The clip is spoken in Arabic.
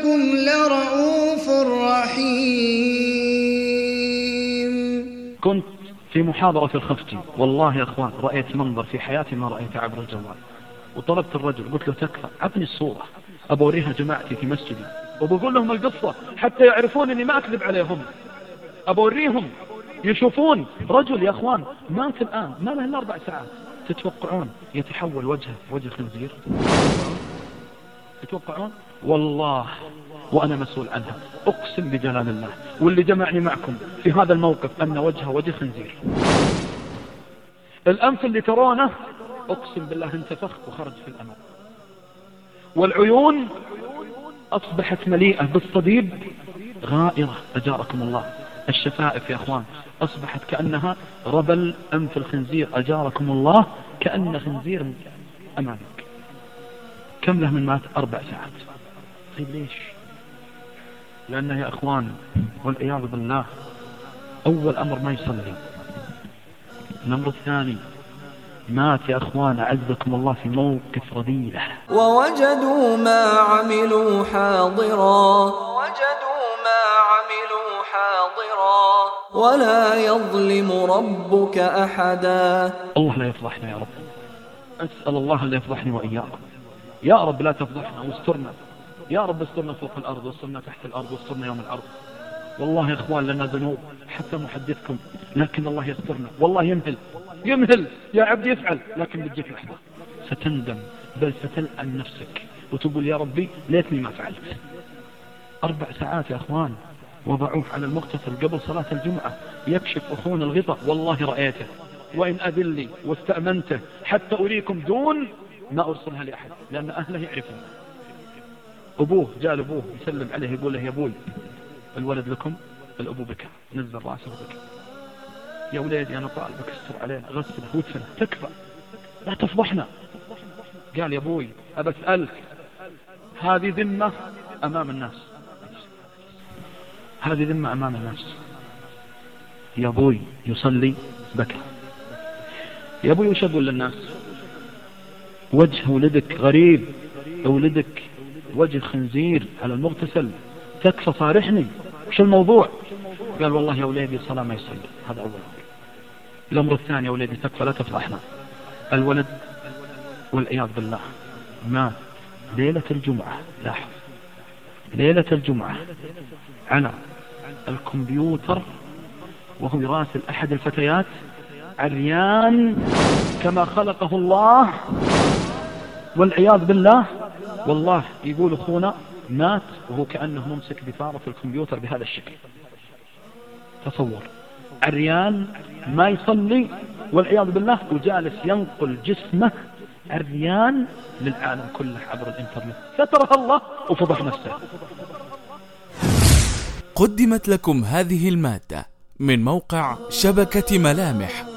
ربكم لرؤوف رحيم. كنت في محاضرة الخفتي والله يا أخوان رأيت منظر في حياتي ما رأيته عبر الجوال. وطلبت الرجل قلت له تكفى عطني الصورة. أبوريها جماعتي في مسجدي. وبقول لهم القصة حتى يعرفون أني ما أكذب عليهم. أبوريهم يشوفون رجل يا أخوان مات الآن ما له إلا أربع ساعات. تتوقعون يتحول وجهه وجه خنزير تتوقعون؟ والله وأنا مسؤول عنها. أقسم بجلال الله واللي جمعني معكم في هذا الموقف أن وجهه وجه خنزير. الأنف اللي ترونه أقسم بالله انتفخ وخرج في الأمل والعيون أصبحت مليئة بالصديد. غائرة أجاركم الله. الشفائف يا أخوان أصبحت كأنها ربل أنف الخنزير أجاركم الله كأن خنزير أمامك. كم له من مات أربع ساعات. طيب ليش؟ لأنه يا أخوان والعياذ بالله أول أمر ما يصلي. الأمر الثاني مات يا أخوان أعزكم الله في موقف رذيلة. ووجدوا ما عملوا حاضرا. وجدوا ما عملوا حاضرا. ولا يظلم ربك أحدا. الله لا يفضحنا يا رب. أسأل الله لا يفضحني وإياكم. يا رب لا تفضحنا واسترنا. يا رب استرنا فوق الأرض واسترنا تحت الأرض واسترنا يوم الأرض والله يا إخوان لنا ذنوب حتى محدثكم. لكن الله يسترنا. والله يمهل. يمهل. يا عبد يفعل. لكن بتجيك لحظة. ستندم. بل ستلأن نفسك. وتقول يا ربي ليتني ما فعلت. أربع ساعات يا أخوان. وضعوه على المغتسل قبل صلاة الجمعة. يكشف أخونا الغطاء. والله رأيته. وإن أذلي واستأمنته حتى أريكم دون ما أرسلها لأحد لأن أهله يعرفون أبوه جاء لأبوه يسلم عليه يقول له يا أبوي الولد لكم الأبو بكى نزل رأسه بكى يا وليدي أنا طالبك استر عليه غسله وادفنه تكفى لا تفضحنا. قال يا أبوي أبى أسألك هذه ذمة أمام الناس. هذه ذمة أمام الناس. يا أبوي يصلي بكى يا أبوي وش أقول للناس؟ وجه ولدك غريب ولدك وجه خنزير على المغتسل تكفى صارحني وش الموضوع؟ قال والله يا وليدي الصلاة ما يصلي هذا أول الأمر الثاني يا وليدي تكفى لا تفضحنا الولد والعياذ بالله مات ليلة الجمعة لاحظ ليلة الجمعة على الكمبيوتر وهو يراسل أحد الفتيات عريان كما خلقه الله والعياذ بالله. والله يقول أخونا مات وهو كأنه ممسك بفارة الكمبيوتر بهذا الشكل. تصور. عريان ما يصلي والعياذ بالله وجالس ينقل جسمه عريان للعالم كله عبر الإنترنت. سترها الله وفضح نفسه. قدمت لكم هذه المادة من موقع شبكة ملامح.